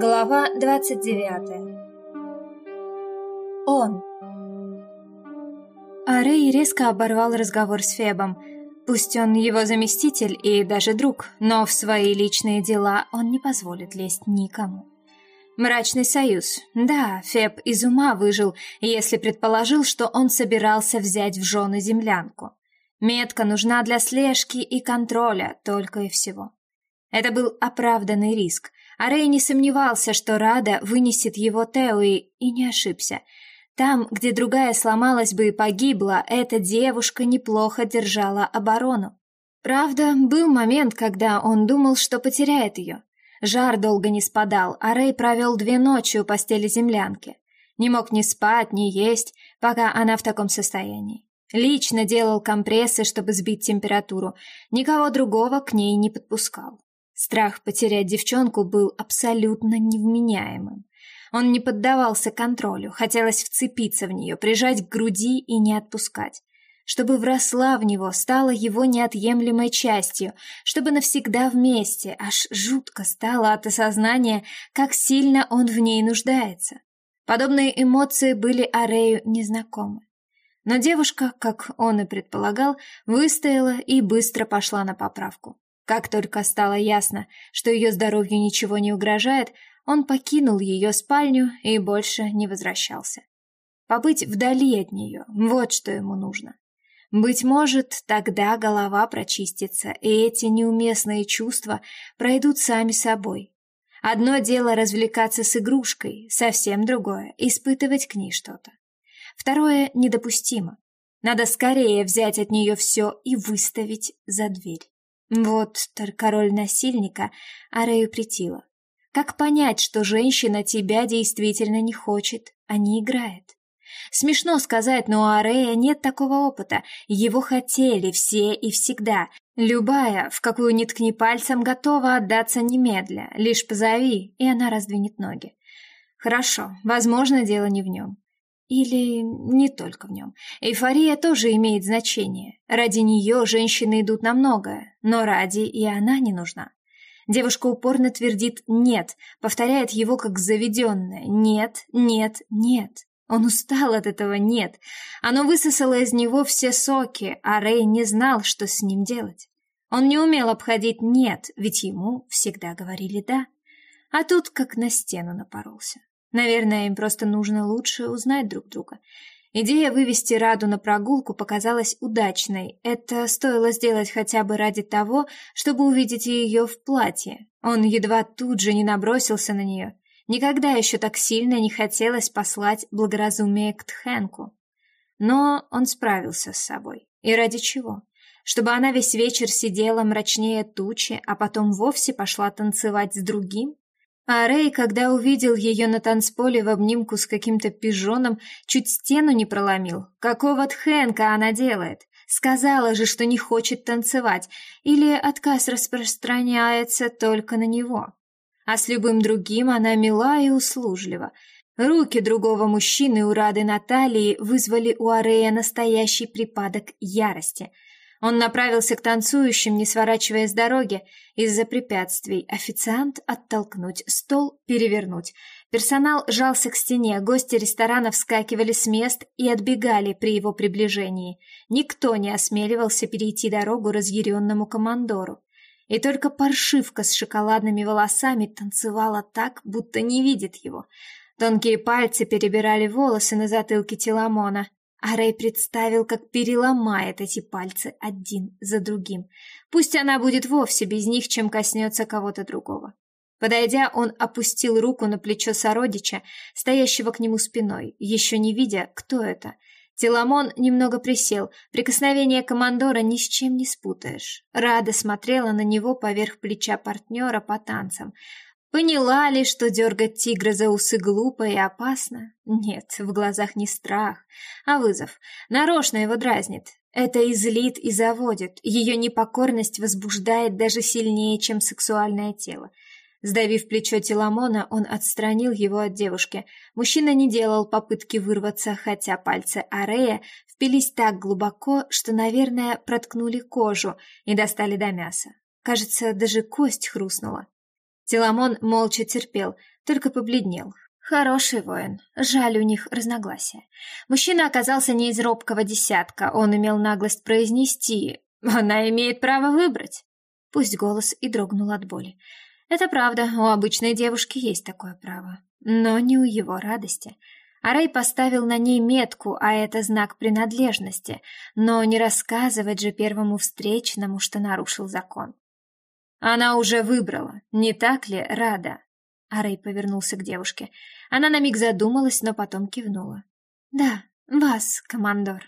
Глава 29 Он Арей резко оборвал разговор с Фебом. Пусть он его заместитель и даже друг, но в свои личные дела он не позволит лезть никому. Мрачный союз. Да, Феб из ума выжил, если предположил, что он собирался взять в жены землянку. Метка нужна для слежки и контроля, только и всего. Это был оправданный риск, а Рэй не сомневался, что Рада вынесет его Теуи, и не ошибся. Там, где другая сломалась бы и погибла, эта девушка неплохо держала оборону. Правда, был момент, когда он думал, что потеряет ее. Жар долго не спадал, а Рэй провел две ночи у постели землянки. Не мог ни спать, ни есть, пока она в таком состоянии. Лично делал компрессы, чтобы сбить температуру. Никого другого к ней не подпускал. Страх потерять девчонку был абсолютно невменяемым. Он не поддавался контролю, хотелось вцепиться в нее, прижать к груди и не отпускать. Чтобы вросла в него, стала его неотъемлемой частью, чтобы навсегда вместе, аж жутко стало от осознания, как сильно он в ней нуждается. Подобные эмоции были Арею незнакомы. Но девушка, как он и предполагал, выстояла и быстро пошла на поправку. Как только стало ясно, что ее здоровью ничего не угрожает, он покинул ее спальню и больше не возвращался. Побыть вдали от нее — вот что ему нужно. Быть может, тогда голова прочистится, и эти неуместные чувства пройдут сами собой. Одно дело развлекаться с игрушкой, совсем другое — испытывать к ней что-то. Второе недопустимо. Надо скорее взять от нее все и выставить за дверь. Вот только роль насильника Арею притила. Как понять, что женщина тебя действительно не хочет, а не играет? Смешно сказать, но у Арея нет такого опыта. Его хотели все и всегда. Любая, в какую ни ткни пальцем, готова отдаться немедля. Лишь позови, и она раздвинет ноги. Хорошо, возможно, дело не в нем. Или не только в нем. Эйфория тоже имеет значение. Ради нее женщины идут на многое, но ради и она не нужна. Девушка упорно твердит «нет», повторяет его как заведенное «нет, нет, нет». Он устал от этого «нет». Оно высосало из него все соки, а Рэй не знал, что с ним делать. Он не умел обходить «нет», ведь ему всегда говорили «да». А тут как на стену напоролся. Наверное, им просто нужно лучше узнать друг друга. Идея вывести Раду на прогулку показалась удачной. Это стоило сделать хотя бы ради того, чтобы увидеть ее в платье. Он едва тут же не набросился на нее. Никогда еще так сильно не хотелось послать благоразумие к Тхенку. Но он справился с собой. И ради чего? Чтобы она весь вечер сидела мрачнее тучи, а потом вовсе пошла танцевать с другим? А Рэй, когда увидел ее на танцполе в обнимку с каким-то пижоном, чуть стену не проломил. Какого тхенка она делает? Сказала же, что не хочет танцевать, или отказ распространяется только на него. А с любым другим она мила и услужлива. Руки другого мужчины у Рады Натальи вызвали у Арея настоящий припадок ярости — он направился к танцующим, не сворачивая с дороги из-за препятствий. Официант оттолкнуть, стол перевернуть. Персонал жался к стене, гости ресторана вскакивали с мест и отбегали при его приближении. Никто не осмеливался перейти дорогу разъяренному командору. И только паршивка с шоколадными волосами танцевала так, будто не видит его. Тонкие пальцы перебирали волосы на затылке Теламона. А Рэй представил, как переломает эти пальцы один за другим. Пусть она будет вовсе без них, чем коснется кого-то другого. Подойдя, он опустил руку на плечо сородича, стоящего к нему спиной, еще не видя, кто это. Теламон немного присел, прикосновение командора ни с чем не спутаешь. Рада смотрела на него поверх плеча партнера по танцам. Поняла ли, что дергать тигра за усы глупо и опасно? Нет, в глазах не страх, а вызов. Нарочно его дразнит. Это и злит, и заводит. Ее непокорность возбуждает даже сильнее, чем сексуальное тело. Сдавив плечо Теламона, он отстранил его от девушки. Мужчина не делал попытки вырваться, хотя пальцы Арея впились так глубоко, что, наверное, проткнули кожу и достали до мяса. Кажется, даже кость хрустнула. Теламон молча терпел, только побледнел. Хороший воин, жаль у них разногласия. Мужчина оказался не из робкого десятка, он имел наглость произнести «Она имеет право выбрать». Пусть голос и дрогнул от боли. Это правда, у обычной девушки есть такое право, но не у его радости. Арей поставил на ней метку, а это знак принадлежности, но не рассказывать же первому встречному, что нарушил закон. Она уже выбрала, не так ли, Рада? Арей повернулся к девушке. Она на миг задумалась, но потом кивнула. Да, вас, командор.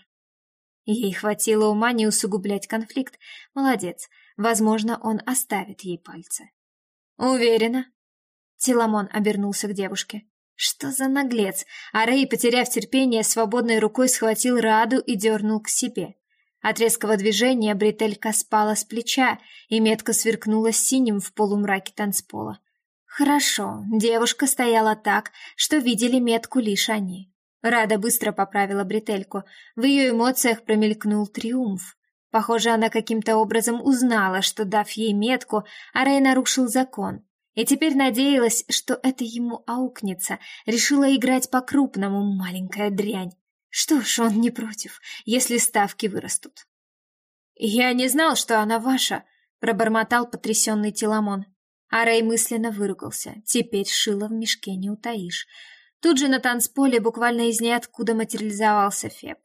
Ей хватило ума не усугублять конфликт. Молодец. Возможно, он оставит ей пальцы. Уверена. Тиламон обернулся к девушке. Что за наглец? А Рэй, потеряв терпение, свободной рукой схватил Раду и дернул к себе. От резкого движения бретелька спала с плеча и метко сверкнула синим в полумраке танцпола. Хорошо, девушка стояла так, что видели метку лишь они. Рада быстро поправила бретельку. В ее эмоциях промелькнул триумф. Похоже, она каким-то образом узнала, что, дав ей метку, Арей нарушил закон. И теперь надеялась, что это ему аукнется, решила играть по-крупному, маленькая дрянь. Что ж, он не против, если ставки вырастут. «Я не знал, что она ваша», — пробормотал потрясенный Теламон. А Рэй мысленно выругался. Теперь шило в мешке не утаишь. Тут же на танцполе буквально из ниоткуда материализовался Феб.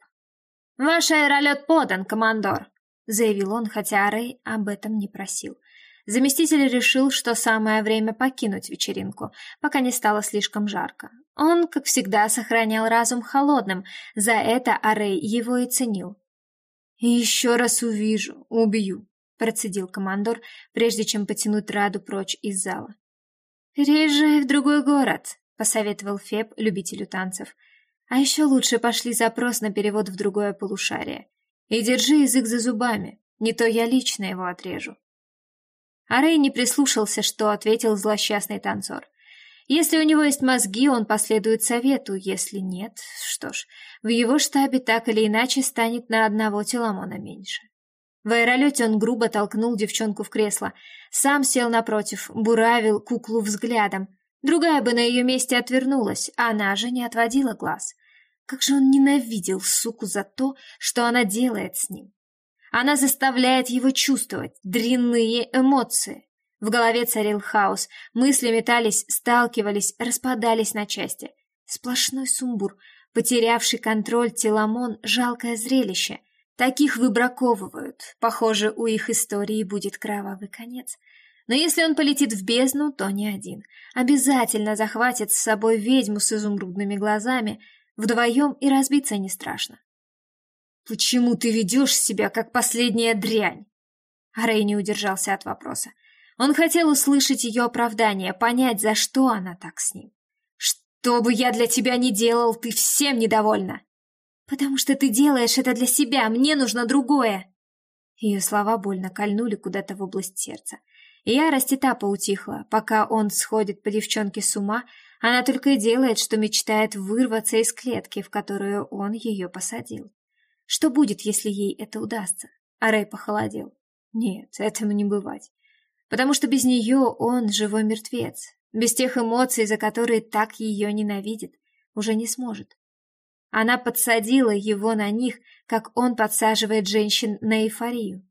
«Ваш аэролет подан, командор», — заявил он, хотя Рэй об этом не просил. Заместитель решил, что самое время покинуть вечеринку, пока не стало слишком жарко. Он, как всегда, сохранял разум холодным, за это Арей его и ценил. «И еще раз увижу, убью», — процедил командор, прежде чем потянуть Раду прочь из зала. «Переезжай в другой город», — посоветовал Феб любителю танцев. «А еще лучше пошли запрос на перевод в другое полушарие. И держи язык за зубами, не то я лично его отрежу». А Рэй не прислушался, что ответил злосчастный танцор. Если у него есть мозги, он последует совету, если нет, что ж, в его штабе так или иначе станет на одного Теламона меньше. В аэролете он грубо толкнул девчонку в кресло, сам сел напротив, буравил куклу взглядом. Другая бы на ее месте отвернулась, а она же не отводила глаз. Как же он ненавидел суку за то, что она делает с ним. Она заставляет его чувствовать дрянные эмоции. В голове царил хаос, мысли метались, сталкивались, распадались на части. Сплошной сумбур, потерявший контроль Теламон — жалкое зрелище. Таких выбраковывают. Похоже, у их истории будет кровавый конец. Но если он полетит в бездну, то не один. Обязательно захватит с собой ведьму с изумрудными глазами. Вдвоем и разбиться не страшно. «Почему ты ведешь себя, как последняя дрянь?» Рэй не удержался от вопроса. Он хотел услышать ее оправдание, понять, за что она так с ним. «Что бы я для тебя ни делал, ты всем недовольна!» «Потому что ты делаешь это для себя, мне нужно другое!» Ее слова больно кольнули куда-то в область сердца. Ярость и та поутихла. Пока он сходит по девчонке с ума, она только и делает, что мечтает вырваться из клетки, в которую он ее посадил. Что будет, если ей это удастся? А Рэй похолодел. Нет, этому не бывать. Потому что без нее он живой мертвец. Без тех эмоций, за которые так ее ненавидит, уже не сможет. Она подсадила его на них, как он подсаживает женщин на эйфорию.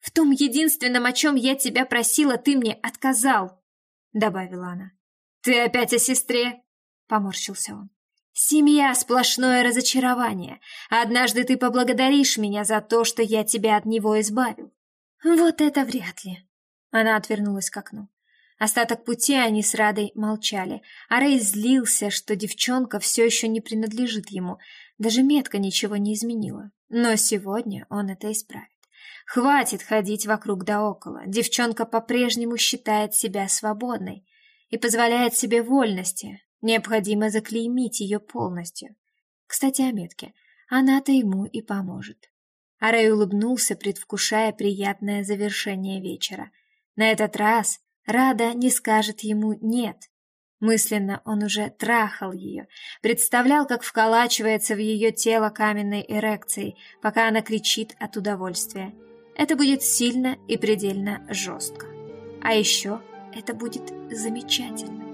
«В том единственном, о чем я тебя просила, ты мне отказал», — добавила она. «Ты опять о сестре?» — поморщился он. Семья — сплошное разочарование. Однажды ты поблагодаришь меня за то, что я тебя от него избавил. Вот это вряд ли. Она отвернулась к окну. Остаток пути они с Радой молчали, а Рэй злился, что девчонка все еще не принадлежит ему. Даже метка ничего не изменила. Но сегодня он это исправит. Хватит ходить вокруг да около. Девчонка по-прежнему считает себя свободной и позволяет себе вольности, Необходимо заклеймить ее полностью. Кстати, о метке. Она-то ему и поможет. Арей улыбнулся, предвкушая приятное завершение вечера. На этот раз Рада не скажет ему «нет». Мысленно он уже трахал ее, представлял, как вколачивается в ее тело каменной эрекцией, пока она кричит от удовольствия. Это будет сильно и предельно жестко. А еще Это будет замечательно.